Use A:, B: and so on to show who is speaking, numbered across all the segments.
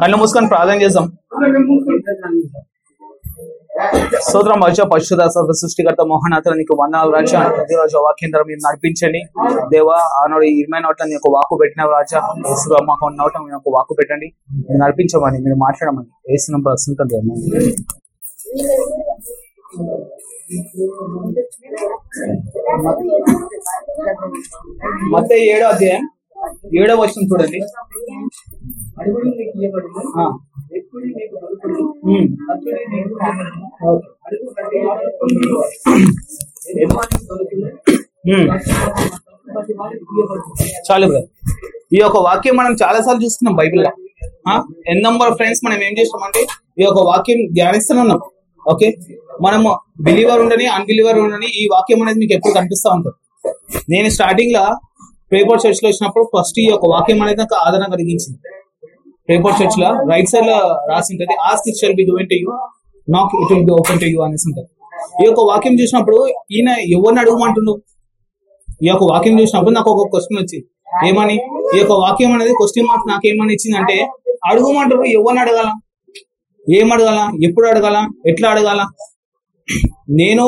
A: కళ్ళు మూసుకొని ప్రార్థన చేద్దాం. సోదరం అజ పరిశుధ సర్వ సృష్టికర్త మోహనాథ నీకు వందనాలు రాజా. ప్రతిరోజు వాక్యం ద్వారా మీరు నడిపించండి. దేవా ఆనాడు ఇరవై నోట్ల నీ యొక్క వాకు పెట్టిన రాజా. ఏసులో మాకు నోట మీ యొక్క వాకు పెట్టండి. మీరు నడిపించమని మీరు మాట్లాడమని. ఏసు నంబర్ మత ఏడో అధ్యాయం. ఏడో వచ్చిన చూడండి. చాలు బ్రదర్. ఈ యొక్క వాక్యం మనం చాలా సార్లు చూస్తున్నాం బైబిల్లో. ఎన్ నంబర్ ఫ్రెండ్స్ మనం ఏం చేస్తామంటే ఈ యొక్క వాక్యం ధ్యానిస్తూనే ఉన్నాం ఓకే? మనము బిలీవర్ ఉండని అన్బిలీవర్ ఉండని ఈ వాక్యం అనేది మీకు ఎప్పుడు కనిపిస్తూ ఉంటుంది. నేను స్టార్టింగ్ లా పేపర్ చర్చ్లో వచ్చినప్పుడు ఫస్ట్ ఈ యొక్క వాక్యం అనేది నాకు ఆదరణ కలిగించింది పేపర్ చర్చ్లో రైట్ సైడ్లో రాసి ఉంటుంది ask it shall be given to you knock it will be open to you అనేసి ఉంటుంది. ఈ యొక్క వాక్యం చూసినప్పుడు ఈయన ఎవరిని అడగమంటుండు? ఈ యొక్క వాక్యం చూసినప్పుడు నాకు ఒక క్వశ్చన్ వచ్చింది. ఏమని? ఈ యొక్క వాక్యం అనేది క్వశ్చన్ మార్క్ నాకు ఏమని ఇచ్చిందంటే అడుగుమంటారు ఎవరిని అడగాల? ఏం అడగాల? ఎప్పుడు అడగాల? ఎట్లా అడగాల? నేను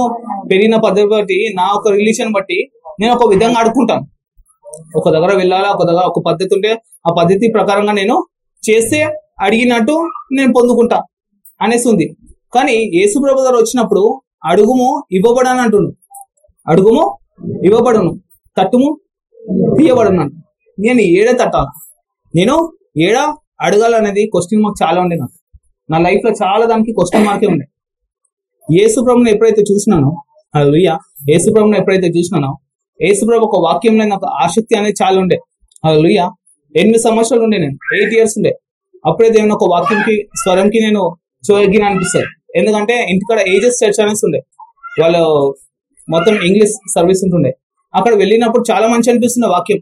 A: పెరిగిన పద్ధతి బట్టి నా ఒక రిలేషన్ బట్టి నేను ఒక విధంగా అడుక్కుంటాను. ఒక దగ్గర వెళ్ళాలా ఒక దగ్గర ఒక పద్ధతి ఉంటే ఆ పద్ధతి ప్రకారంగా నేను చేస్తే అడిగినట్టు నేను పొందుకుంటా అనేసి ఉంది. కానీ యేసుప్రభు గారు వచ్చినప్పుడు అడుగుము ఇవ్వబడని అంటుండు. అడుగుము ఇవ్వబడును తట్టుము తీయబడును నేను ఏడ తట్టాలి నేను ఏడ అడగాలనేది క్వశ్చన్ మార్క్ చాలా ఉండే నాకు. నా లైఫ్లో చాలా దానికి క్వశ్చన్ మార్కే ఉండే. యేసుప్రభుని ఎప్పుడైతే చూసినానో అయ్యా యేసుప్రభుని ఎప్పుడైతే చూసినానో యేసుప్రభు ఒక వాక్యంలో నాకు ఆసక్తి అనేది చాలా ఉండే. లుయ్య ఎనిమిది సంవత్సరాలు ఉండే నేను? ఎయిట్ ఇయర్స్ ఉండే. అప్పుడే దేవుని ఒక వాక్యంకి స్వరంకి నేను చోగిన అనిపిస్తుంది. ఎందుకంటే ఇంటికాడ ఏజెస్ చర్చ్ అనేసి ఉండే. వాళ్ళు మొత్తం ఇంగ్లీష్ సర్వీస్ ఉంటుండే. అక్కడ వెళ్ళినప్పుడు చాలా మంచి అనిపిస్తుంది వాక్యం.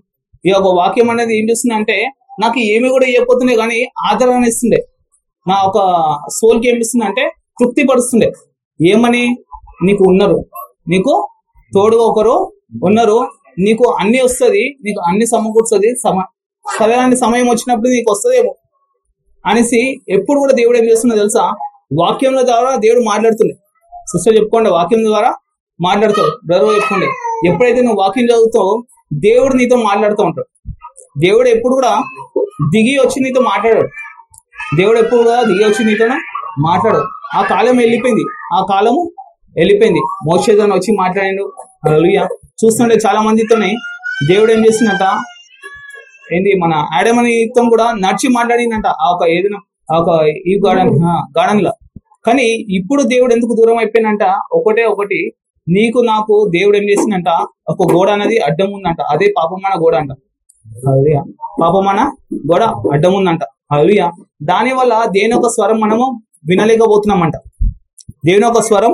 A: ఈ ఒక వాక్యం అనేది ఏం చేస్తుంది అంటే నాకు ఏమి కూడా ఇవ్వకపోతున్నాయి కానీ ఆదరణ ఇస్తుండే. నా ఒక సోల్కి ఏమిస్తుంది అంటే తృప్తిపరుస్తుండే. ఏమని? నీకు ఉన్నారు. నీకు తోడుగా ఒకరు ఉన్నారు. నీకు అన్ని వస్తుంది నీకు అన్ని సమకూర్చుతుంది సమ సరైన సమయం వచ్చినప్పుడు నీకు వస్తుందేమో. అనేసి ఎప్పుడు కూడా దేవుడు ఏం చేస్తున్నా తెలుసా? వాక్యం ద్వారా దేవుడు మాట్లాడుతున్నాడు సిస్టర్ చెప్పుకోండి వాక్యం ద్వారా మాట్లాడుతావు బ్రదర్ చెప్పుకోండి. ఎప్పుడైతే నువ్వు వాక్యం చదువుతావో దేవుడు నీతో మాట్లాడుతూ ఉంటాడు. దేవుడు ఎప్పుడు కూడా దిగి వచ్చి నీతో మాట్లాడాడు. దేవుడు ఎప్పుడు కూడా దిగి వచ్చి నీతోనే మాట్లాడు ఆ కాలం వెళ్ళిపోయింది. ఆ కాలము వెళ్ళిపోయింది. మోసేదన్ వచ్చి మాట్లాడాడు. హల్లెలూయా. చూస్తుంటే చాలా మందితోనే దేవుడు ఏం చేసిందంట? ఏంది మన ఆడమనితో కూడా నడిచి మాట్లాడిందంట ఆ ఒక ఏదైనా ఆ ఒక ఈ గార్డెన్ గార్డెన్లో కానీ ఇప్పుడు దేవుడు ఎందుకు దూరం అయిపోయినంట ఒకటే ఒకటి నీకు నాకు దేవుడు ఏం చేసిందంట? ఒక గోడ అనేది అడ్డం ఉందంట. అదే పాపమాన గోడ అంట. పాపమాన గోడ అడ్డం ఉందంట. హల్లెలూయా. దాని వల్ల దేని ఒక స్వరం మనము వినలేకపోతున్నామంట. దేవుని ఒక స్వరం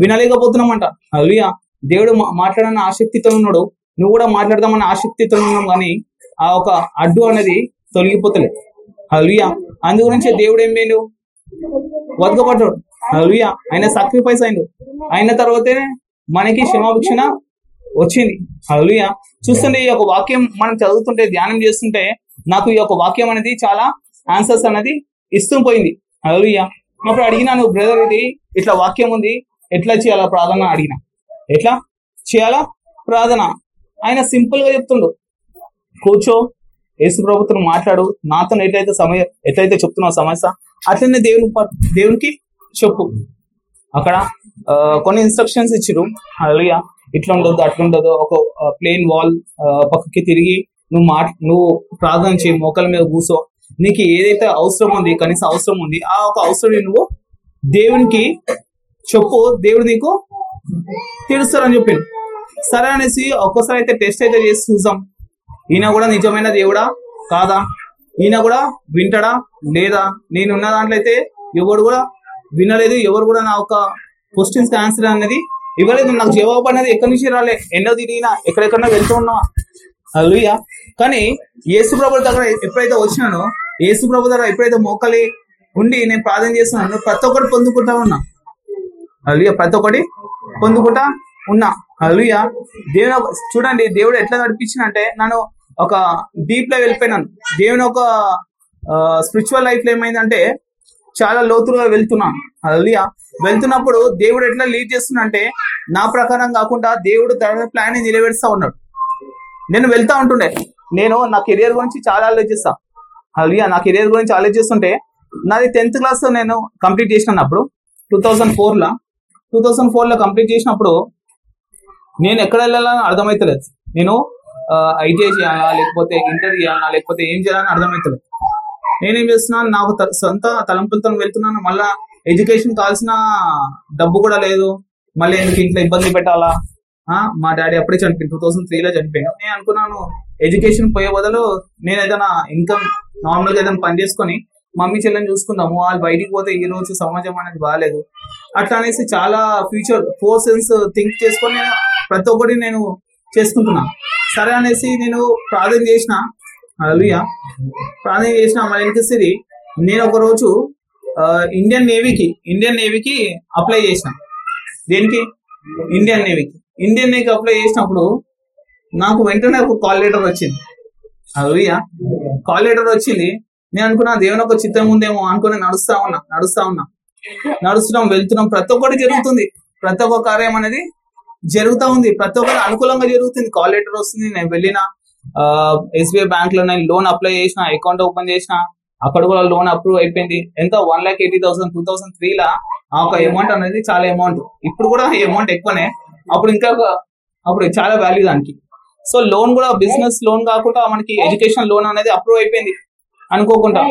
A: వినలేకపోతున్నామంట. హల్లెలూయా. దేవుడు మాట్లాడని మాట్లాడన్న ఆసక్తితో ఉన్నాడు. నువ్వు కూడా మాట్లాడదామన్న ఆసక్తితో ఉన్నాం కానీ ఆ ఒక అడ్డు అనేది తొలగిపోతలేదు. హలుయా అందు గురించి దేవుడు ఏం లేదు వదకపడ్డాడు హలుయా ఆయన సాక్రిఫైస్ అయిండు. అయిన తర్వాతనే మనకి క్షమాభిక్షణ వచ్చింది. హలుయా చూస్తుంటే ఈ యొక్క వాక్యం మనం చదువుతుంటే ధ్యానం చేస్తుంటే నాకు ఈ యొక్క వాక్యం అనేది చాలా ఆన్సర్స్ అనేది ఇస్తూ పోయింది. హలుయా అప్పుడు అడిగినాను బ్రదర్ ఇది ఇట్లా వాక్యం ఉంది ఎట్లా చేయాలా ప్రార్థన అడిగినా. ఎట్లా? చేయాలా? ప్రార్థన. ఆయన సింపుల్గా చెప్తుండు. కూర్చో. యేసు ప్రభుత్వం మాట్లాడు. నాతో ఎట్లయితే సమయ ఎట్లయితే చెప్తున్నావు సమస్య అట్లనే దేవుని దేవునికి చెప్పు. అక్కడ ఆ, కొన్ని ఇన్స్ట్రక్షన్స్ ఇచ్చిరు అలియా ఇట్లా ఉండదు అట్లా ఉండదు ఒక ప్లేన్ వాల్ పక్కకి తిరిగి నువ్వు మా నువ్వు ప్రార్థన చేయి మోకల మీద కూసో. నీకు ఏదైతే అవసరం ఉంది కనీసం అవసరం ఉంది ఆ ఒక అవసరం నువ్వు దేవునికి చెప్పు. దేవుడు నీకు తెలుస్తారని చెప్పిండు. సరే అనేసి ఒక్కోసారి అయితే టెస్ట్ అయితే చేసి చూసాం ఈయన కూడా నిజమైన దేవుడా? కాదా? ఈయన కూడా వింటాడా? లేదా? నేనున్న దాంట్లో అయితే ఎవరు కూడా వినలేదు. ఎవరు కూడా నా ఒక క్వశ్చన్స్ ఆన్సర్ అనేది ఇవ్వలేదు. నాకు జవాబు అనేది ఎక్కడి నుంచి రాలే? ఎన్నో తిరిగినా ఎక్కడెక్కడో వెళ్తూ ఉన్నా. అలుయ్య కానీ యేసు ప్రభు దగ్గర ఎప్పుడైతే వచ్చినానో యేసు ప్రభు దగ్గర ఎప్పుడైతే మోకలి ఉండి నేను ప్రార్థన చేస్తున్నాను ప్రతి ఒక్కటి పొందుకుంటా ఉన్నా. అలుయ ప్రతి ఒక్కటి పొందుకుంటా ఉన్నా. అలుయ దేవుని చూడండి దేవుడు ఎట్లా నడిపించినంటే నన్ను ఒక డీప్లో వెళ్ళిపోయినాను దేవుని ఒక స్పిరిచువల్ లైఫ్లో ఏమైందంటే చాలా లోతుగా వెళ్తున్నాను. అలియా వెళ్తున్నప్పుడు దేవుడు ఎట్లా లీడ్ చేస్తున్నంటే నా ప్రకారం కాకుండా దేవుడు తన ప్లాన్ నిలబెడుస్తా ఉన్నాడు. నేను వెళ్తా ఉంటుండే. నేను నా కెరియర్ గురించి చాలా ఆలోచిస్తా. అలియా నా కెరియర్ గురించి ఆలోచిస్తుంటే నాది టెన్త్ క్లాస్ నేను కంప్లీట్ చేసినప్పుడు టూ థౌజండ్ ఫోర్లో. టూ థౌసండ్ ఫోర్లో కంప్లీట్ చేసినప్పుడు నేను ఎక్కడ వెళ్ళాలని అర్థమైతలేదు. నేను ఐటీఐ చేయాలా లేకపోతే ఇంటర్ చేయాలా లేకపోతే ఏం చేయాలని అర్థమైతలేదు. నేనేం చేస్తున్నాను నాకు సొంత తలంపులతో వెళ్తున్నాను. మళ్ళా ఎడ్యుకేషన్ కావాల్సిన డబ్బు కూడా లేదు. మళ్ళీ ఎందుకు ఇంట్లో ఇబ్బంది పెట్టాలా? మా డాడీ అప్పుడే చనిపోయింది టూ థౌసండ్ త్రీలో చనిపోయాను నేను అనుకున్నాను ఎడ్యుకేషన్ పోయే బదులు నేను ఏదైనా ఇన్కమ్ నార్మల్గా ఏదైనా పని చేసుకొని మమ్మీ చెల్లెని చూసుకుందాము. వాళ్ళు బయటికి పోతే ఈ రోజు సమాజం అనేది బాగాలేదు అట్లా అనేసి చాలా ఫ్యూచర్ ఫోర్ సెన్స్ థింక్ చేసుకొని నేను ప్రతి ఒక్కటి నేను చేసుకుంటున్నా. సరే అనేసి నేను ప్రార్థన చేసిన. అలుయా ప్రార్థన చేసిన మన ఎన్కిస్తుంది నేను ఒక రోజు ఇండియన్ నేవీకి ఇండియన్ నేవీకి అప్లై చేసిన. దేనికి? ఇండియన్ నేవీకి ఇండియన్ నేవీకి అప్లై చేసినప్పుడు నాకు వెంటనే ఒక కాల్ లెటర్ వచ్చింది. అలుయా కాల్ లెటర్ వచ్చింది. నేను అనుకున్నా దేవుని ఒక చిత్రం ఉందేమో అనుకుని నడుస్తా ఉన్నా నడుస్తా ఉన్నా. నడుస్తున్నాం వెళ్తున్నాం. ప్రతి ఒక్కటి జరుగుతుంది. ప్రతి ఒక్క కార్యం అనేది జరుగుతూ ఉంది. ప్రతి ఒక్కటి అనుకూలంగా జరుగుతుంది. కాల్ లెటర్ వస్తుంది. నేను వెళ్ళిన ఎస్బీఐ బ్యాంక్లో నేను లోన్ అప్లై చేసిన అకౌంట్ ఓపెన్ చేసిన అక్కడ కూడా లోన్ అప్రూవ్ అయిపోయింది. ఎంత? One lakh eighty thousand two thousand three లా ఆ ఒక అమౌంట్ అనేది చాలా అమౌంట్ ఇప్పుడు కూడా అమౌంట్ ఎక్కువనే. అప్పుడు ఇంకా అప్పుడు చాలా వాల్యూ దానికి. సో లోన్ కూడా బిజినెస్ లోన్ కాకుండా మనకి ఎడ్యుకేషన్ లోన్ అనేది అప్రూవ్ అయిపోయింది. అనుకోకుండా.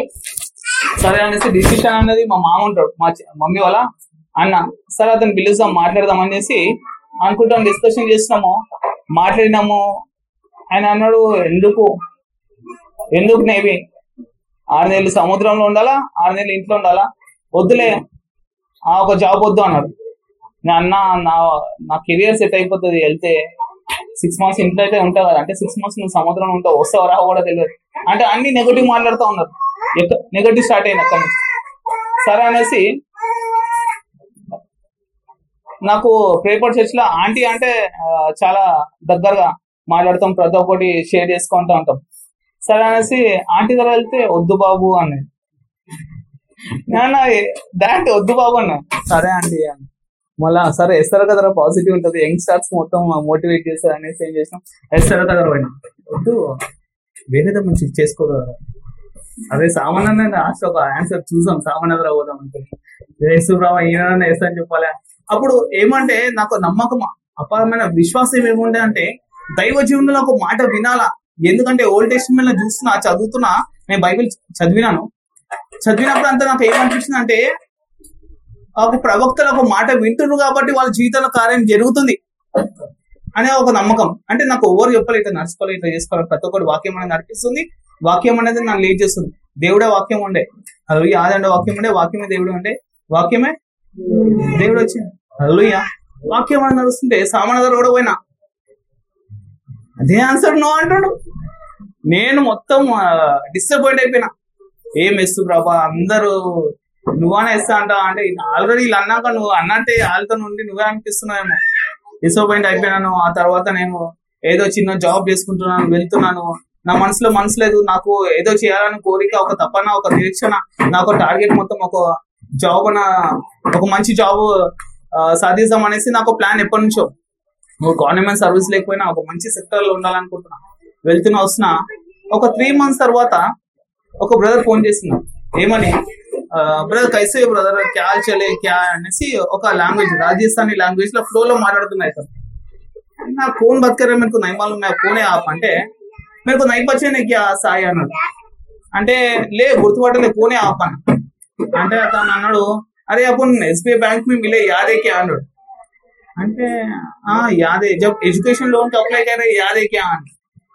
A: సరే అనేసి డిసిషన్ అనేది మా మామ ఉంటాడు. మా మమ్మీ వాళ్ళ అన్న. సరే అతను పిలుస్తాం మాట్లాడదాం అనేసి అనుకుంటాం డిస్కషన్ చేస్తున్నాము. మాట్లాడినాము. ఆయన అన్నాడు ఎందుకు? ఎందుకు నేవి? ఆరు నెలలు సముద్రంలో ఉండాలా? ఆరు నెలలు ఇంట్లో ఉండాలా? వద్దులే. ఆ ఒక జాబ్ వద్దు అన్నాడు. నేను అన్న నా నా కెరియర్ సెట్ అయిపోతుంది. వెళ్తే సిక్స్ మంత్స్ ఇంట్లో అయితే ఉంటావు కదా. అంటే సిక్స్ మంత్స్ నువ్వు సముద్రంలో ఉంటావు. వస్తావు రావు కూడా తెలియదు. అంటే అన్ని నెగటివ్ మాట్లాడుతూ ఉన్నారు. నెగటివ్ స్టార్ట్ అయింది అక్కడి నుంచి. సరే అనేసి నాకు పేపర్ చర్చ్లో ఆంటీ అంటే చాలా దగ్గరగా మాట్లాడతాం ప్రతి ఒక్కటి షేర్ చేసుకుంటూ ఉంటాం. సరే అనేసి ఆంటీ దగ్గర వెళ్తే వద్దు బాబు అని నాన్న దాంట్ వద్దు బాబు అన్న సరే ఆంటీ అని మళ్ళా సరే ఎస్తారు కదా పాజిటివ్ ఉంటుంది. యంగ్స్టర్స్ మొత్తం మోటివేట్ చేస్తారు అనేసి ఏం చేసినాం. ఎస్తారు దగ్గర పోయినా. వద్దు. వేరేదో మంచి చేసుకోగలరా? అదే సామాన్య లాస్ట్ ఒక ఆన్సర్ చూసాం సామాన్య పోదాం అనుకుని. యేసుప్రభ ఈయన వేస్తా అని చెప్పాలి? అప్పుడు ఏమంటే నాకు నమ్మకం అపారమైన విశ్వాసం ఏముండే అంటే దైవ జీవనంలో ఒక మాట వినాలా? ఎందుకంటే ఓల్డ్ టెస్ట్మెంట్లో చూస్తున్నా చదువుతున్నా నేను బైబిల్ చదివినాను. చదివినప్పుడు అంతా నాకు ఏమనిపించింది అంటే ఒక ప్రవక్తలు ఒక మాట వింటున్నారు కాబట్టి వాళ్ళ జీవితంలో కార్యం జరుగుతుంది అనే ఒక నమ్మకం. అంటే నాకు ఎవరు చెప్పలేదు నడుచుకోలేదు నడుచుకోవాలి ఇట్లా చేసుకోవాలి ప్రతి ఒక్కటి వాక్యం అనేది నడిపిస్తుంది. వాక్యం అనేది నన్ను లీడ్ చేస్తుంది. దేవుడే వాక్యం ఉండే. అది ఆదండ వాక్యం ఉండే వాక్యమే దేవుడు ఉండే. వాక్యమే దేవుడు వచ్చింది అల్లుయ్య వాక్యం అని నడుస్తుంటే సామాన్య దగ్గర కూడా పోయినా. అదే ఆన్సర్ నో అంటాడు నేను మొత్తం డిసప్పాయింట్ అయిపోయినా. ఏం ఎస్తు ప్రభా అందరూ నువ్వనే ఇస్తా అంటావు అంటే ఆల్రెడీ వీళ్ళు అన్నాక నువ్వు అన్నట్టే వాళ్ళతో నుండి నువ్వే అనిపిస్తున్నావేమో. డిసప్పాయింట్ అయిపోయినాను. ఆ తర్వాత నేను ఏదో చిన్న జాబ్ చేసుకుంటున్నాను వెళ్తున్నాను. నా మనసులో మనసు లేదు. నాకు ఏదో చేయాలని కోరిక ఒక తపన ఒక నిరీక్షణ నాకు టార్గెట్ మొత్తం ఒక జాబ్ అన్న ఒక మంచి జాబ్ సాధిద్దాం అనేసి నాకు ప్లాన్ ఎప్పటి నుంచో. గవర్నమెంట్ సర్వీస్ లేకపోయినా ఒక మంచి సెక్టర్లో ఉండాలనుకుంటున్నా. వెళ్తున్నా వస్తున్నా. ఒక త్రీ మంత్స్ తర్వాత ఒక బ్రదర్ ఫోన్ చేసింది. ఏమని? బ్రదర్ కైసే బ్రదర్ క్యా చలే క్యా? అనేసి ఒక లాంగ్వేజ్ రాజస్థానీ లాంగ్వేజ్లో ఫ్లో లో మాట్లాడుతున్నాయి సార్ నా ఫోన్ బతకరే మీకు నైమాలు మే ఆప్ అంటే मेरे को नैपथ्यने क्या సాయి అన్నాడు అంటే లే గుర్తుపట్టలే పోనే ఆపన్. అంటే అతను అన్నాడు, అరే అప్పుడు ఎస్బీఐ బ్యాంక్ మీ మిలే యాదే అన్నాడు. అంటే, ఆ, యాదే, జబ్ ఎడ్యుकेशन लोन का अप्लाई कर रहे याद है क्या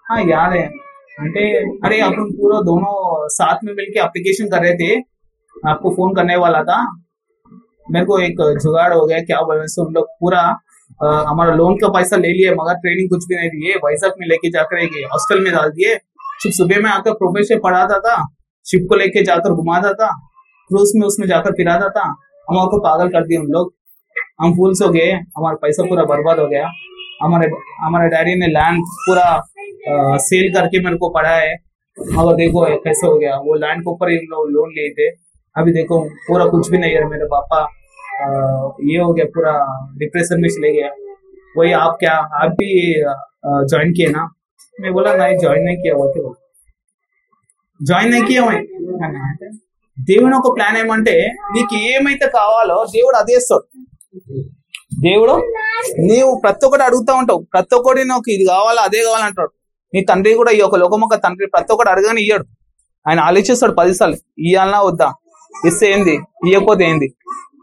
A: हाँ याद है అంటే अरे अपन पूरा दोनों साथ में मिलके एप्लीकेशन कर रहे थे आपको फ़ोन करने वाला था मेरे को एक जुगाड़ हो गया क्या बोले उन लोग पूरा हमारा लोन का पैसा ले लिए, मगर ट्रेनिंग कुछ भी नहीं दिए वैजाग में लेके जाकर एक हॉस्टल में डाल दिए। सिर्फ़ सुबह में आकर प्रोफेसर पढ़ाता था शिप को लेके जाकर घुमाता था क्रूज में उसमें जाकर फिराता था। हम आपको पागल कर दिए हम लोग। हम फूल हो गए, हमारा पैसा पूरा बर्बाद हो गया। हमारे हमारे डैडी ने लैंड पूरा सेल करके मेरे को पढ़ा है। अगर देखो कैसे हो गया। वो लैंड के ऊपर लोन लिए थे। अभी देखो, पूरा कुछ भी नहीं है मेरे पापा। ये हो गया पूरा डिप्रेशन में चले गया वही आप क्या आप भी ज्वाइन किए ना मैं बोला नहीं ज्वाइन नहीं किया बोलते बोला జాయిన్ అయ్యి దేవుని ఒక ప్లాన్ ఏమంటే నీకు ఏమైతే కావాలో దేవుడు అదే ఇస్తాడు దేవుడు నీవు ప్రతి ఒక్కటి అడుగుతా ఉంటావు ప్రతి ఒక్కటి నాకు ఇది కావాలా అదే కావాలంటాడు నీ తండ్రి కూడా ఈ యొక్క లోకమొక్క తండ్రి ప్రతి ఒక్కటి అడగని ఇయ్యాడు ఆయన ఆలోచిస్తాడు పదిసార్లు ఇయ్యాలనా వద్దా ఇస్తే ఏంది ఇయ్యకపోతే ఏంది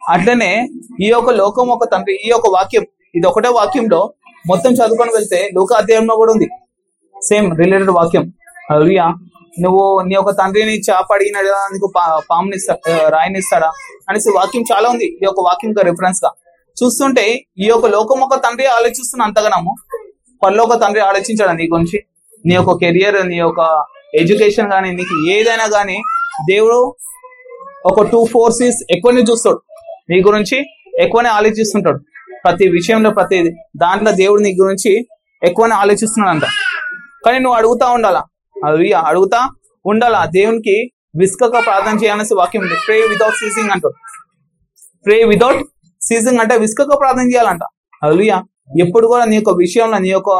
A: అట్లనే ఈ యొక్క లోకం ఒక తండ్రి ఈ యొక్క వాక్యం ఇది ఒకటే వాక్యంలో మొత్తం చదువుకొని వెళ్తే లోక అధ్యాయంలో కూడా ఉంది. సేమ్ రిలేటెడ్ వాక్యం. హల్లెలూయా నువ్వు నీ యొక్క తండ్రిని చేప అడిగిన నీకు పా- పాముని ఇస్తా రాయిని ఇస్తాడా అనేసి వాక్యం చాలా ఉంది ఈ యొక్క వాక్యం రిఫరెన్స్గా. చూస్తుంటే ఈ యొక్క లోకం ఒక తండ్రి ఆలోచిస్తున్న అంతగానము. పరలోక తండ్రి ఆలోచించాడు నీ గురించి? నీ యొక్క కెరియర్ నీ యొక్క ఎడ్యుకేషన్ కానీ నీకు ఏదైనా కానీ దేవుడు ఒక టూ ఫోర్సెస్ ఎక్కువనే చూస్తాడు. నీ గురించి ఎక్కువనే ఆలోచిస్తుంటాడు. ప్రతి విషయంలో ప్రతి దాంట్లో దేవుడు నీ గురించి ఎక్కువనే ఆలోచిస్తున్నాడంట. కానీ నువ్వు అడుగుతా ఉండాలా? అవి అడుగుతా ఉండాలా? దేవునికి విసుకక ప్రార్థన చేయాలనేసి వాక్యం ఉంది. ప్రే వితౌట్ సీజింగ్ అంటాడు. ప్రే వితౌట్ సీజింగ్ అంటే విసుకక ప్రార్థన చేయాలంట. అలుయా ఎప్పుడు కూడా నీ యొక్క విషయంలో నీ యొక్క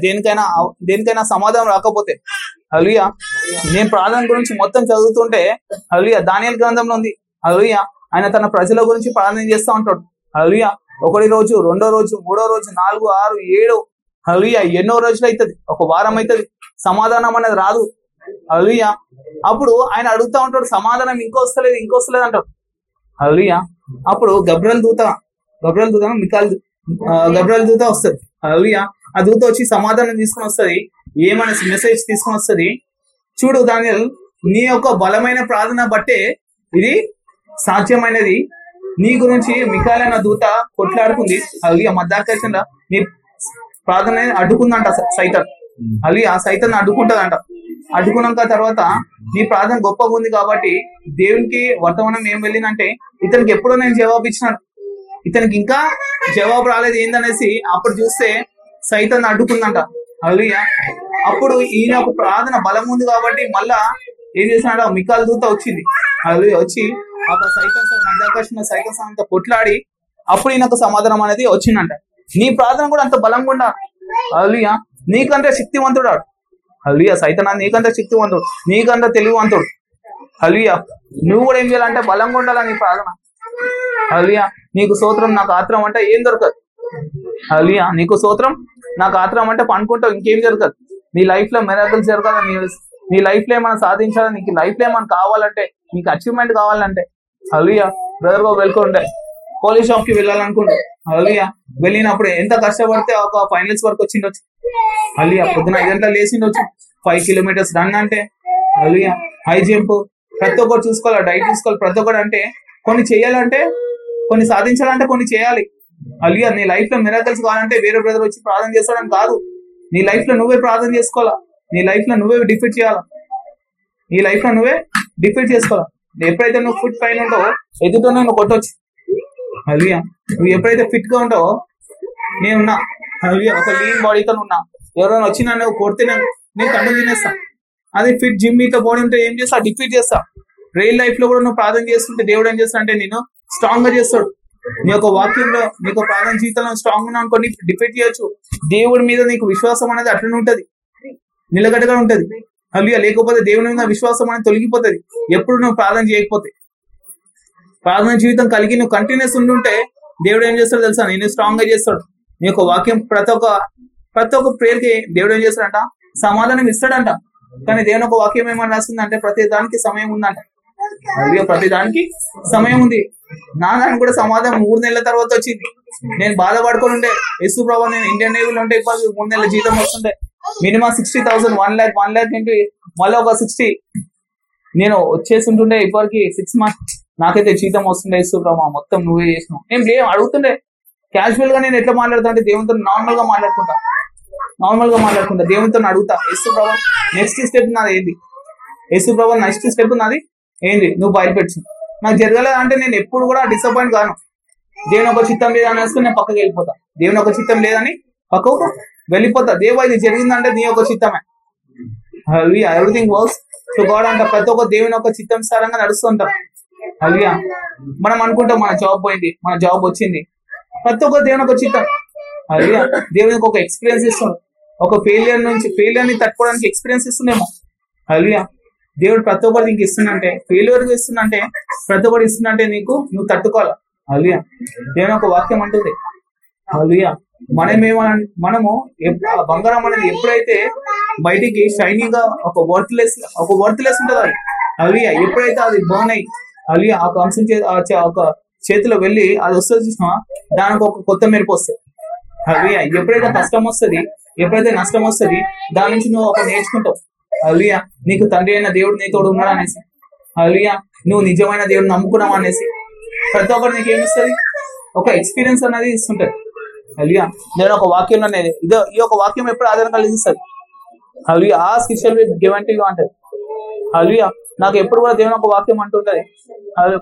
A: దేనికైనా దేనికైనా సమాధానం రాకపోతే. అలుయా నేను ప్రార్థన గురించి మొత్తం చదువుతుంటే అలుయా దానియల్ గ్రంథంలో ఉంది. అలుయా ఆయన తన ప్రజల గురించి ప్రార్థన చేస్తూ ఉంటాడు. అలుయా ఒకటి రోజు రెండో రోజు మూడో రోజు నాలుగు ఆరు ఏడు. అలుయా ఎన్నో రోజులు అవుతుంది ఒక వారం అవుతుంది సమాధానం అనేది రాదు. అలుయా అప్పుడు ఆయన అడుగుతా ఉంటాడు సమాధానం ఇంకో వస్తలేదు ఇంకో వస్తలేదు అంటాడు. హల్లెలూయా. అప్పుడు గబ్రల్ దూత గబ్రల్ దూత మికాల్ గబ్రల్ దూత వస్తుంది. హల్లెలూయా. ఆ దూత వచ్చి సమాధానం తీసుకొని వస్తది. ఏమైనా మెసేజ్ తీసుకొని వస్తది. చూడు దాని నీ యొక్క బలమైన ప్రార్థన బట్టే ఇది సాధ్యమైనది. నీ గురించి మికాలైన దూత కొట్లాడుకుంది. హల్లెలూయా మధ్యాకాశంలో నీ ప్రార్థన అడ్డుకుందంట స- సైతం. అలి ఆ సైతం అడ్డుకుంటదంట. అడ్డుకున్నాక తర్వాత నీ ప్రార్థన గొప్పగా ఉంది కాబట్టి దేవునికి వర్తమానం ఏం వెళ్ళిందంటే ఇతనికి ఎప్పుడో నేను జవాబు ఇచ్చినాను. ఇతనికి ఇంకా జవాబు రాలేదు ఏందనేసి అప్పుడు చూస్తే సైతన్ అడ్డుకుందంట. అలియ అప్పుడు ఈయన ఒక ప్రార్థన బలం ఉంది కాబట్టి మళ్ళా ఏం చేసినాడు? మికాల దూత వచ్చింది. అలి వచ్చి ఆ సైతం మధ్యాకాశంలో సైతం సమంతో కొట్లాడి అప్పుడు ఈయనకు సమాధానం అనేది వచ్చిందంట. నీ ప్రార్థన కూడా అంత బలంగా ఉండా అలియా నీకంటే శక్తివంతుడు? అలియా సైతనా నీకంటే శక్తివంతుడు. నీకంటే తెలివివంతుడు. అలియా నువ్వు కూడా ఏం చేయాలంటే బలంగా ఉండాలా నీ ప్రార్థన? అలియా నీకు సూత్రం నాకు ఆత్రం అంటే ఏం దొరకదు. అలియా నీకు సూత్రం నాకు ఆత్రం అంటే పనుకుంటావు ఇంకేం జరగదు. నీ లైఫ్లో మెరకల్స్ జరగాలి నీ నీ లైఫ్లో ఏమైనా సాధించాలి నీకు లైఫ్లో ఏమైనా కావాలంటే నీకు అచీవ్మెంట్ కావాలంటే హలియా బ్రదర్ బాబు వెళ్ళుకుంటే పోలీస్ షాప్కి వెళ్ళాలనుకుంటే. హలియా వెళ్ళినప్పుడు ఎంత కష్టపడితే ఒక ఫైనల్స్ వరకు వచ్చిండొచ్చు. అలియా పొద్దున ఐదు గంటలు లేచిండొచ్చు. ఫైవ్ కిలోమీటర్స్ రన్ అంటే. అలియా హై జంప్ ప్రతి ఒక్కరు చూసుకోవాలి డైట్ చూసుకోవాలి. ప్రతి ఒక్కరు అంటే కొన్ని చేయాలంటే కొన్ని సాధించాలంటే కొన్ని చేయాలి. అలియా నీ లైఫ్లో మిరాకల్స్ కావాలంటే వేరే బ్రదర్ వచ్చి ప్రార్థన చేస్తాడని కాదు. నీ లైఫ్లో నువ్వే ప్రార్థన చేసుకోవాలా? నీ లైఫ్లో నువ్వే డిఫీట్ చేయాలా? నీ లైఫ్లో నువ్వే డిఫీట్ చేసుకోవాలా? ఎప్పుడైతే నువ్వు ఫుట్ పైన ఉంటావో ఎదుటో నువ్వు కొట్టొచ్చు. అలియా నువ్వు ఎప్పుడైతే ఫిట్గా ఉంటావో నేనున్నా అలియా ఒక లీన్ బాడీతో ఉన్నా. ఎవరైనా వచ్చినా నువ్వు కొడితే నేను నేను కండు తినేస్తా అదే ఫిట్ జిమ్ మీతో బాడీ ఉంటే ఏం చేస్తా? డిఫీట్ చేస్తా. రియల్ లైఫ్లో కూడా నువ్వు ప్రార్థన చేస్తుంటే దేవుడు ఏం చేస్తా అంటే నేను స్ట్రాంగ్గా చేస్తాడు. నీ యొక్క వాక్యంలో నీకు ప్రార్థన జీవితంలో స్ట్రాంగ్ ఉన్నా అనుకో నీకు డిఫీట్ చేయొచ్చు. దేవుడి మీద నీకు విశ్వాసం అనేది అట్లనే ఉంటది. నిలగడగా ఉంటది. అలియా లేకపోతే దేవుని మీద విశ్వాసం అనేది తొలగిపోతుంది. ఎప్పుడు నువ్వు ప్రార్థన చేయకపోతే. ప్రార్థన జీవితం కలిగి నువ్వు కంటిన్యూస్ ఉండుంటే దేవుడు ఏం చేస్తాడు తెలుసా? నేను స్ట్రాంగ్గా చేస్తాడు. నీ యొక్క వాక్యం ప్రతి ఒక్క ప్రతి ఒక్క ప్రేయర్కి దేవుడు ఏం చేస్తాడంట? సమాధానం ఇస్తాడంట. కానీ దేవుని ఒక వాక్యం ఏమని రాస్తుందంటే ప్రతి దానికి సమయం ఉందంట. అయ్యో ప్రతి దానికి సమయం ఉంది. నా దానికి కూడా సమాధానం మూడు నెలల తర్వాత వచ్చింది. నేను బాధపడుకొని ఉండే. యశు ప్రభా నేను ఇండియన్ నేవీలో ఉంటే ఇప్పుడు మూడు నెలల జీతం వస్తుండే. Minimum sixty thousand one lakh one lakh into మళ్ళీ ఒక సిక్స్టీ నేను వచ్చేసింటుండే ఇప్పటికి సిక్స్ మంత్స్ నాకైతే జీతం వస్తుండే ఇస్తున్నా మొత్తం నువ్వే చేసినావు. నేను ఏం అడుగుతుండే? క్యాజువల్గా నేను ఎట్లా మాట్లాడతా అంటే దేవునితో నార్మల్గా మాట్లాడుకుంటా. నార్మల్గా మాట్లాడుకుంటా. దేవునితో అడుగుతా. యేసు ప్రభా నెక్స్ట్ స్టెప్ నాది ఏంది? యేసు ప్రభా నెక్స్ట్ స్టెప్ నాది ఏంది? నువ్వు బయలుపెట్టు. నాకు జరగలేదు అంటే నేను ఎప్పుడు కూడా డిసప్పాయింట్ కాను. దేవుని ఒక చిత్తం లేదని వేసుకుని నేను పక్కకి వెళ్ళిపోతా. దేవుని ఒక చిత్తం లేదని పక్కకు వెళ్ళిపోతా. దేవా ఇది జరిగిందంటే నీ యొక్క చిత్తమే. హలియా ఎవ్రీథింగ్ వర్క్స్ సో గాడ్ అంట. ప్రతి ఒక్క దేవుని యొక్క సారంగా నడుస్తుంటాం. హలియా మనం అనుకుంటాం మన జాబ్ పోయింది మన జాబ్ వచ్చింది. ప్రతి ఒక్క దేవుని ఒక చిత్తం. హలియా దేవునికి ఒక ఎక్స్పీరియన్స్ ఇస్తుంది ఒక ఫెయిలియర్ నుంచి ఫెయిలియర్ని తట్టుకోవడానికి ఎక్స్పీరియన్స్ ఇస్తుందేమో హలియా దేవుడు ప్రతి ఒక్కరు నీకు ఇస్తుందంటే ఫెయిల్యూర్ ఇస్తుందంటే ప్రతి ఒక్కరు ఇస్తుందంటే నీకు నువ్వు తట్టుకోవాలి? హలియా దేవుని ఒక వాక్యం అంటుంది. హలియా మనమేమో మనము ఆ బంగారం అనేది ఎప్పుడైతే బయటికి షైనింగ్గా ఒక వర్త్లెస్ ఒక వర్త్లెస్ ఉంటుంది అది అలియా ఎప్పుడైతే అది బర్న్ అయ్యి అలియా ఆ కంసం చే ఒక చేతిలో వెళ్ళి అది వస్తుంది చూసినా దానికి ఒక కొత్త మెరుపు వస్తుంది. అలియా ఎప్పుడైతే కష్టం వస్తుంది ఎప్పుడైతే నష్టం వస్తుంది దాని నుంచి నువ్వు ఒక నేర్చుకుంటావు. అలియా నీకు తండ్రి అయిన దేవుడు నీతోడు ఉన్నాడు అనేసి. అలియా నువ్వు నిజమైన దేవుడు నమ్ముకున్నావు అనేసి. ప్రతి ఒక్కరు నీకు ఏమిస్తుంది ఒక ఎక్స్పీరియన్స్ అనేది ఇస్తుంటది. అలియా నేను ఒక వాక్యంలో నేను ఇదో ఈ యొక్క వాక్యం ఎప్పుడు ఆధారం కలిగిస్తుంది? అలియా ఆ స్కిషల్ విత్ టు అంటది అలియా నాకు ఎప్పుడు కూడా దేవుని ఒక వాక్యం అంటుంటది.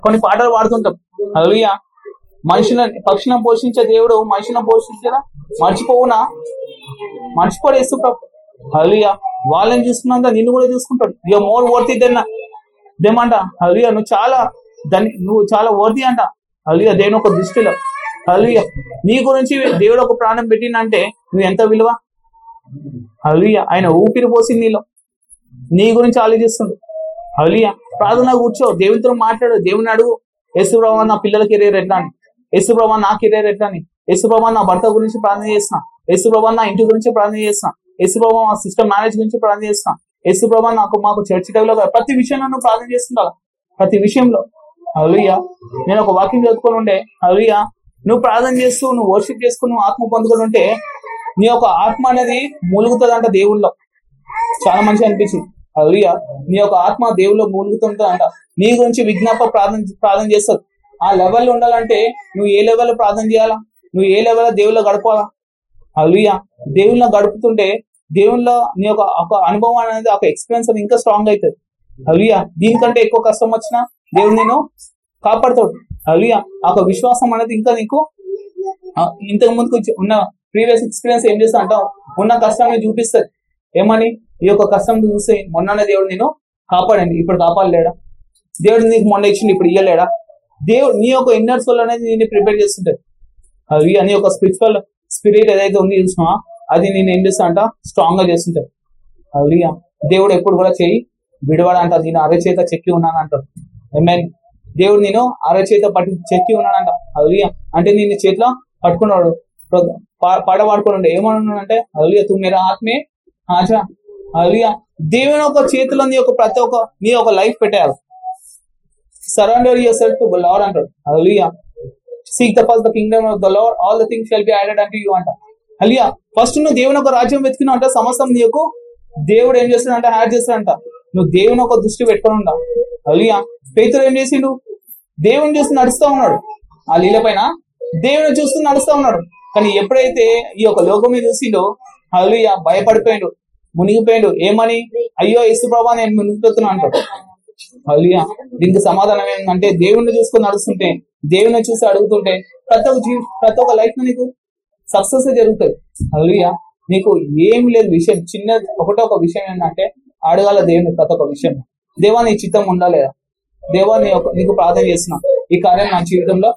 A: కొన్ని పాటలు పాడుతుంటాం. అలియా మనుషులను పక్షులను పోషించే దేవుడు మనుషులను పోషించరా? మర్చిపోవునా? మర్చిపోడు యేసు అలియా వాళ్ళని చూసుకున్నంత నిన్ను కూడా చూసుకుంటాడు. ఇక మోర్ వర్తి దెన్న దేమంట అలియా నువ్వు చాలా దాన్ని నువ్వు చాలా వర్తి అంట. అలియా దేవుని ఒక దృష్టిలో. అలియా నీ గురించి దేవుడు ఒక ప్రాణం పెట్టిందంటే నువ్వు ఎంత విలువ? అలియా ఆయన ఊపిరి పోసింది నీలో. నీ గురించి ఆలోచిస్తుండు. అలియా ప్రార్థన కూర్చో. దేవునితో మాట్లాడు. దేవుని అడుగు. యేసుప్రభా నా పిల్లల కెరీర్ ఎట్లా అని. యేసుప్రభా నా కెరీర్ ఎట్లా అని. యేసుప్రభా నా భర్త గురించి ప్రార్థన చేస్తున్నా. యేసుప్రభా నా ఇంటి గురించి ప్రార్థన చేస్తున్నా. యేసుప్రభా మా సిస్టమ్ మ్యారేజ్ గురించి ప్రార్థన చేస్తున్నా. యేసుప్రభా నాకు మాకు చర్చి డెవలప్ ప్రతి విషయంలో నువ్వు ప్రార్థన చేస్తుంటా ప్రతి విషయంలో. అలుయ నేను ఒక వాకింగ్ చదువుకొని ఉండే. అలియా నువ్వు ప్రార్థన చేస్తూ నువ్వు వర్షిప్ చేసుకుని నువ్వు ఆత్మ పొందుకొని ఉంటే నీ యొక్క ఆత్మ అనేది మూలుగుతుందంట దేవుళ్ళ. చాలా మంచిగా అనిపించింది. అలియా నీ యొక్క ఆత్మ దేవుల్లో మూలుగుతుంటదంట. నీ గురించి విజ్ఞాప ప్రార్థన ప్రార్థన చేస్తుంది. ఆ లెవెల్లో ఉండాలంటే నువ్వు ఏ లెవెల్లో ప్రార్థన చేయాలా? నువ్వు ఏ లెవెల్లో దేవుల్లో గడపాలా? అలియా దేవుళ్ళ గడుపుతుంటే దేవుళ్ళ నీ యొక్క ఒక అనుభవం అనేది ఒక ఎక్స్పీరియన్స్ అనేది ఇంకా స్ట్రాంగ్ అవుతుంది. అలియా దీనికంటే ఎక్కువ కష్టం వచ్చినా దేవుడు నేను కాపాడుతాడు. అలియా ఆ ఒక విశ్వాసం అనేది ఇంకా నీకు ఇంతకు ముందుకు ఉన్న ప్రీవియస్ ఎక్స్పీరియన్స్ ఏం చేస్తా అంటావు? ఉన్న కష్టాన్ని చూపిస్తుంది ఏమని? ఈ యొక్క కష్టం చూస్తే మొన్ననే దేవుడు నేను కాపాడండి. ఇప్పుడు కాపాడలేడా? దేవుడు నీకు మొన్న ఇచ్చింది ఇప్పుడు ఇయ్యలేడా? దేవుడు నీ యొక్క ఇన్నర్ సోల్ అనేది నేను ప్రిపేర్ చేస్తుంటది అవి నీ యొక్క స్పిరిచువల్ స్పిరిట్ ఏదైతే ఉంది చూసినా అది నేను ఏం చేస్తా అంట స్ట్రాంగ్గా చేస్తుంటది అవి దేవుడు ఎప్పుడు కూడా చేయి విడవడంట నేను అరచేత చెక్కి ఉన్నాను అంటాడు. ఏమైనా దేవుడు నేను అరచేత పట్టి చెక్కి ఉన్నాడంట. అవి అంటే నేను చేతిలో పట్టుకున్నాడు. పా- ఏమనున్నాడంటే పాడుకున్నాడు అలియా తు మీరు ఆత్మే. ఆచా అలియా దేవుని యొక్క చేతిలో నీ యొక్క ప్రతి ఒక్క నీ యొక్క లైఫ్ పెట్టారు. Surrender your self to Lord అంటాడు. Alia seek the first the kingdom of the Lord all the things shall be added అంటూ యూ అంట. అలియా ఫస్ట్ నువ్వు దేవుని ఒక రాజ్యం వెతికినా అంటే సమస్తం నీకు దేవుడు ఏం చేస్తాడంటే యాడ్ చేస్తాడంట నువ్వు దేవుని ఒక దృష్టి పెట్టుకొని అలియా పేతులు ఏం చేసిండు? దేవుని చూసి నడుస్తూ ఉన్నాడు. ఆ లీల పైన దేవుని చూస్తూ నడుస్తూ ఉన్నాడు. కానీ ఎప్పుడైతే ఈ యొక్క లోకం మీద చూసిండో అలియా భయపడిపోయాడు మునిగిపోయాడు. ఏమని? అయ్యో యేసు ప్రభా నేను మునిగిపోతున్నా అంటాడు. అలియా దీనికి సమాధానం ఏంటంటే దేవుణ్ణి చూసుకొని నడుస్తుంటే దేవుని చూసి అడుగుతుంటే ప్రతి ఒక్క జీవి ప్రతి ఒక్క లైఫ్ నీకు సక్సెస్ జరుగుతుంది. అలియా నీకు ఏం లేదు విషయం. చిన్న ఒకటో ఒక విషయం ఏంటంటే అడగాల దేవుని ప్రతి ఒక్క విషయం. దేవా నీ చిత్తం ఉండాలేదా దేవా నీ నీకు ప్రార్థన చేస్తున్నా. ఈ కార్యం నా జీవితంలో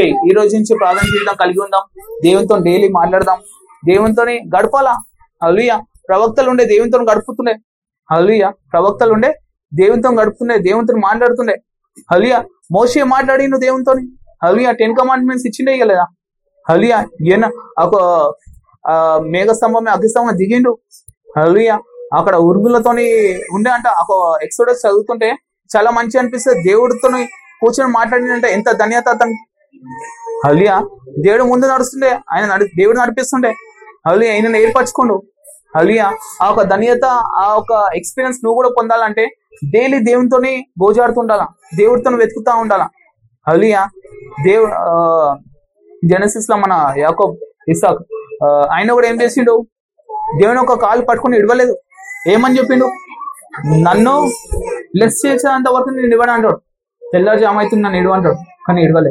A: చెయ్యి ఈ రోజు నుంచి ప్రార్థన జీవితం కలిగి ఉందాం. దేవునితో డైలీ మాట్లాడదాం. దేవునితోని గడపాలా? అలుయ ప్రవక్తలు ఉండే దేవునితో గడుపుతుండే. అలుయ ప్రవక్తలు ఉండే దేవునితో గడుపుతుండే దేవునితో మాట్లాడుతుండే. హలియా మోసే మాట్లాడి నువ్వు దేవునితోని. హలియా టెన్ కమాండ్మెంట్స్ ఇచ్చిండే కదా లేదా? అలియా ఈయన ఒక ఆ, మేఘ స్తంభం అగ్ని దిగిండు. అలియా అక్కడ ఉరుగులతోని ఉండే అంట. ఒక ఎక్సోడస్ చదువుతుంటే చాలా మంచి అనిపిస్తుంది. దేవుడితోని కూర్చొని మాట్లాడినంటే ఎంత ధన్యత అతను అలియా దేవుడు ముందు నడుస్తుండే ఆయన నడి దేవుడు నడిపిస్తుండే. అలియా ఆయన ఏర్పరచుకోండు. అలియా ఆ ఒక ధన్యత ఆ ఒక ఎక్స్పీరియన్స్ నువ్వు కూడా పొందాలంటే డైలీ దేవునితోని గోజాడుతుండాలా దేవుడితో వెతుకుతా ఉండాలా? అలియా దేవు జెనసిస్లో మన యాకో ఇసాక్ ఆయన కూడా ఏం చేసిండు? దేవుని ఒక కాలు పట్టుకుని ఇడవలేదు. ఏమని చెప్పిండు? నన్ను లెస్ చేసేంత వరకు నేను ఇవ్వడం అంటాడు. తెల్లారు జామ అవుతుంది నన్ను ఇడవ అంటాడు. కానీ ఇడవలే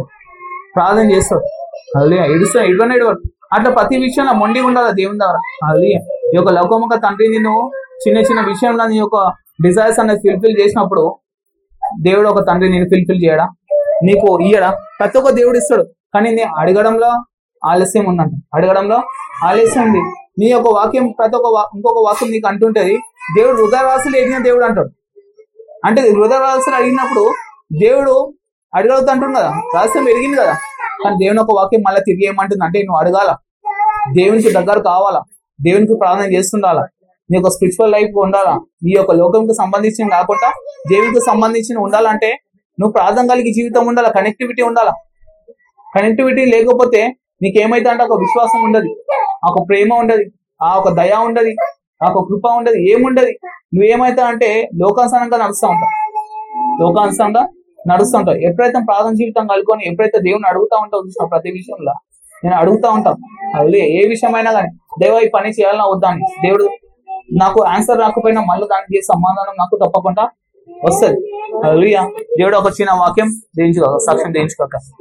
A: ప్రార్థన చేస్తాడు. అదే ఇడుస్తా ఇడవనే ఇడవడు అట్లా ప్రతి విషయంలో మొండి ఉండాలి దేవుని ద్వారా అది ఈ యొక్క లౌకముఖ తండ్రి నేను చిన్న చిన్న విషయంలో నీ యొక్క డిజైర్స్ అనేది ఫిల్ఫిల్ చేసినప్పుడు దేవుడు ఒక తండ్రి నేను ఫిల్ఫిల్ చేయడా? నీకు ఇయ్యడా? ప్రతి ఒక్క దేవుడు ఇస్తాడు. కానీ నేను అడగడంలో ఆలస్యం ఉందండి అడగడంలో ఆలస్యం ఉంది. నీ యొక్క వాక్యం ప్రతి ఒక్క వా- ఇంకొక వాక్యం నీకు అంటుంటది దేవుడు హృదయరాశులు అడిగిన దేవుడు అంటాడు. అంటే హృదయరాశులు అడిగినప్పుడు దేవుడు అడగలుగుతా అంటుంది కదా రహస్యం ఎరిగింది కదా. కానీ దేవుని ఒక వాక్యం మళ్ళీ తిరిగి ఏమంటుంది అంటే నువ్వు అడగాల దేవునికి దగ్గర కావాలా దేవునికి ప్రార్థన చేస్తుండాలా నీ యొక్క స్పిరిచువల్ లైఫ్ ఉండాలా నీ యొక్క లోకంకి సంబంధించిన కాకుండా దేవునికి సంబంధించిన ఉండాలంటే నువ్వు ప్రార్థన కలిగి జీవితం ఉండాలా కనెక్టివిటీ ఉండాలా? కనెక్టివిటీ లేకపోతే నీకేమైతే అంటే ఒక విశ్వాసం ఉండదు. ఒక ప్రేమ ఉండదు ఆ ఒక దయ ఉండదు ఆ ఒక కృప ఉండదు ఏముండదు? నువ్వేమైతే అంటే లోకానుసారంగా నడుస్తూ ఉంటావు. లోకానుసారంగా నడుస్తూ ఉంటావు. ఎప్పుడైతే ప్రార్థన జీవితం కలుకొని ఎప్పుడైతే దేవుని అడుగుతా ఉంటావు చూసిన ప్రతి విషయంలో నేను అడుగుతా ఉంటాను అది ఏ విషయమైనా కానీ దేవ ఈ పని చేయాలన్నా వద్దా అని. దేవుడు నాకు ఆన్సర్ రాకపోయినా మళ్ళీ దానికి సమాధానం నాకు తప్పకుండా వస్తుంది. దేవుడు ఒక చిన్న వాక్యం దేయించుకోక సాక్ష్యం దేయించుకోక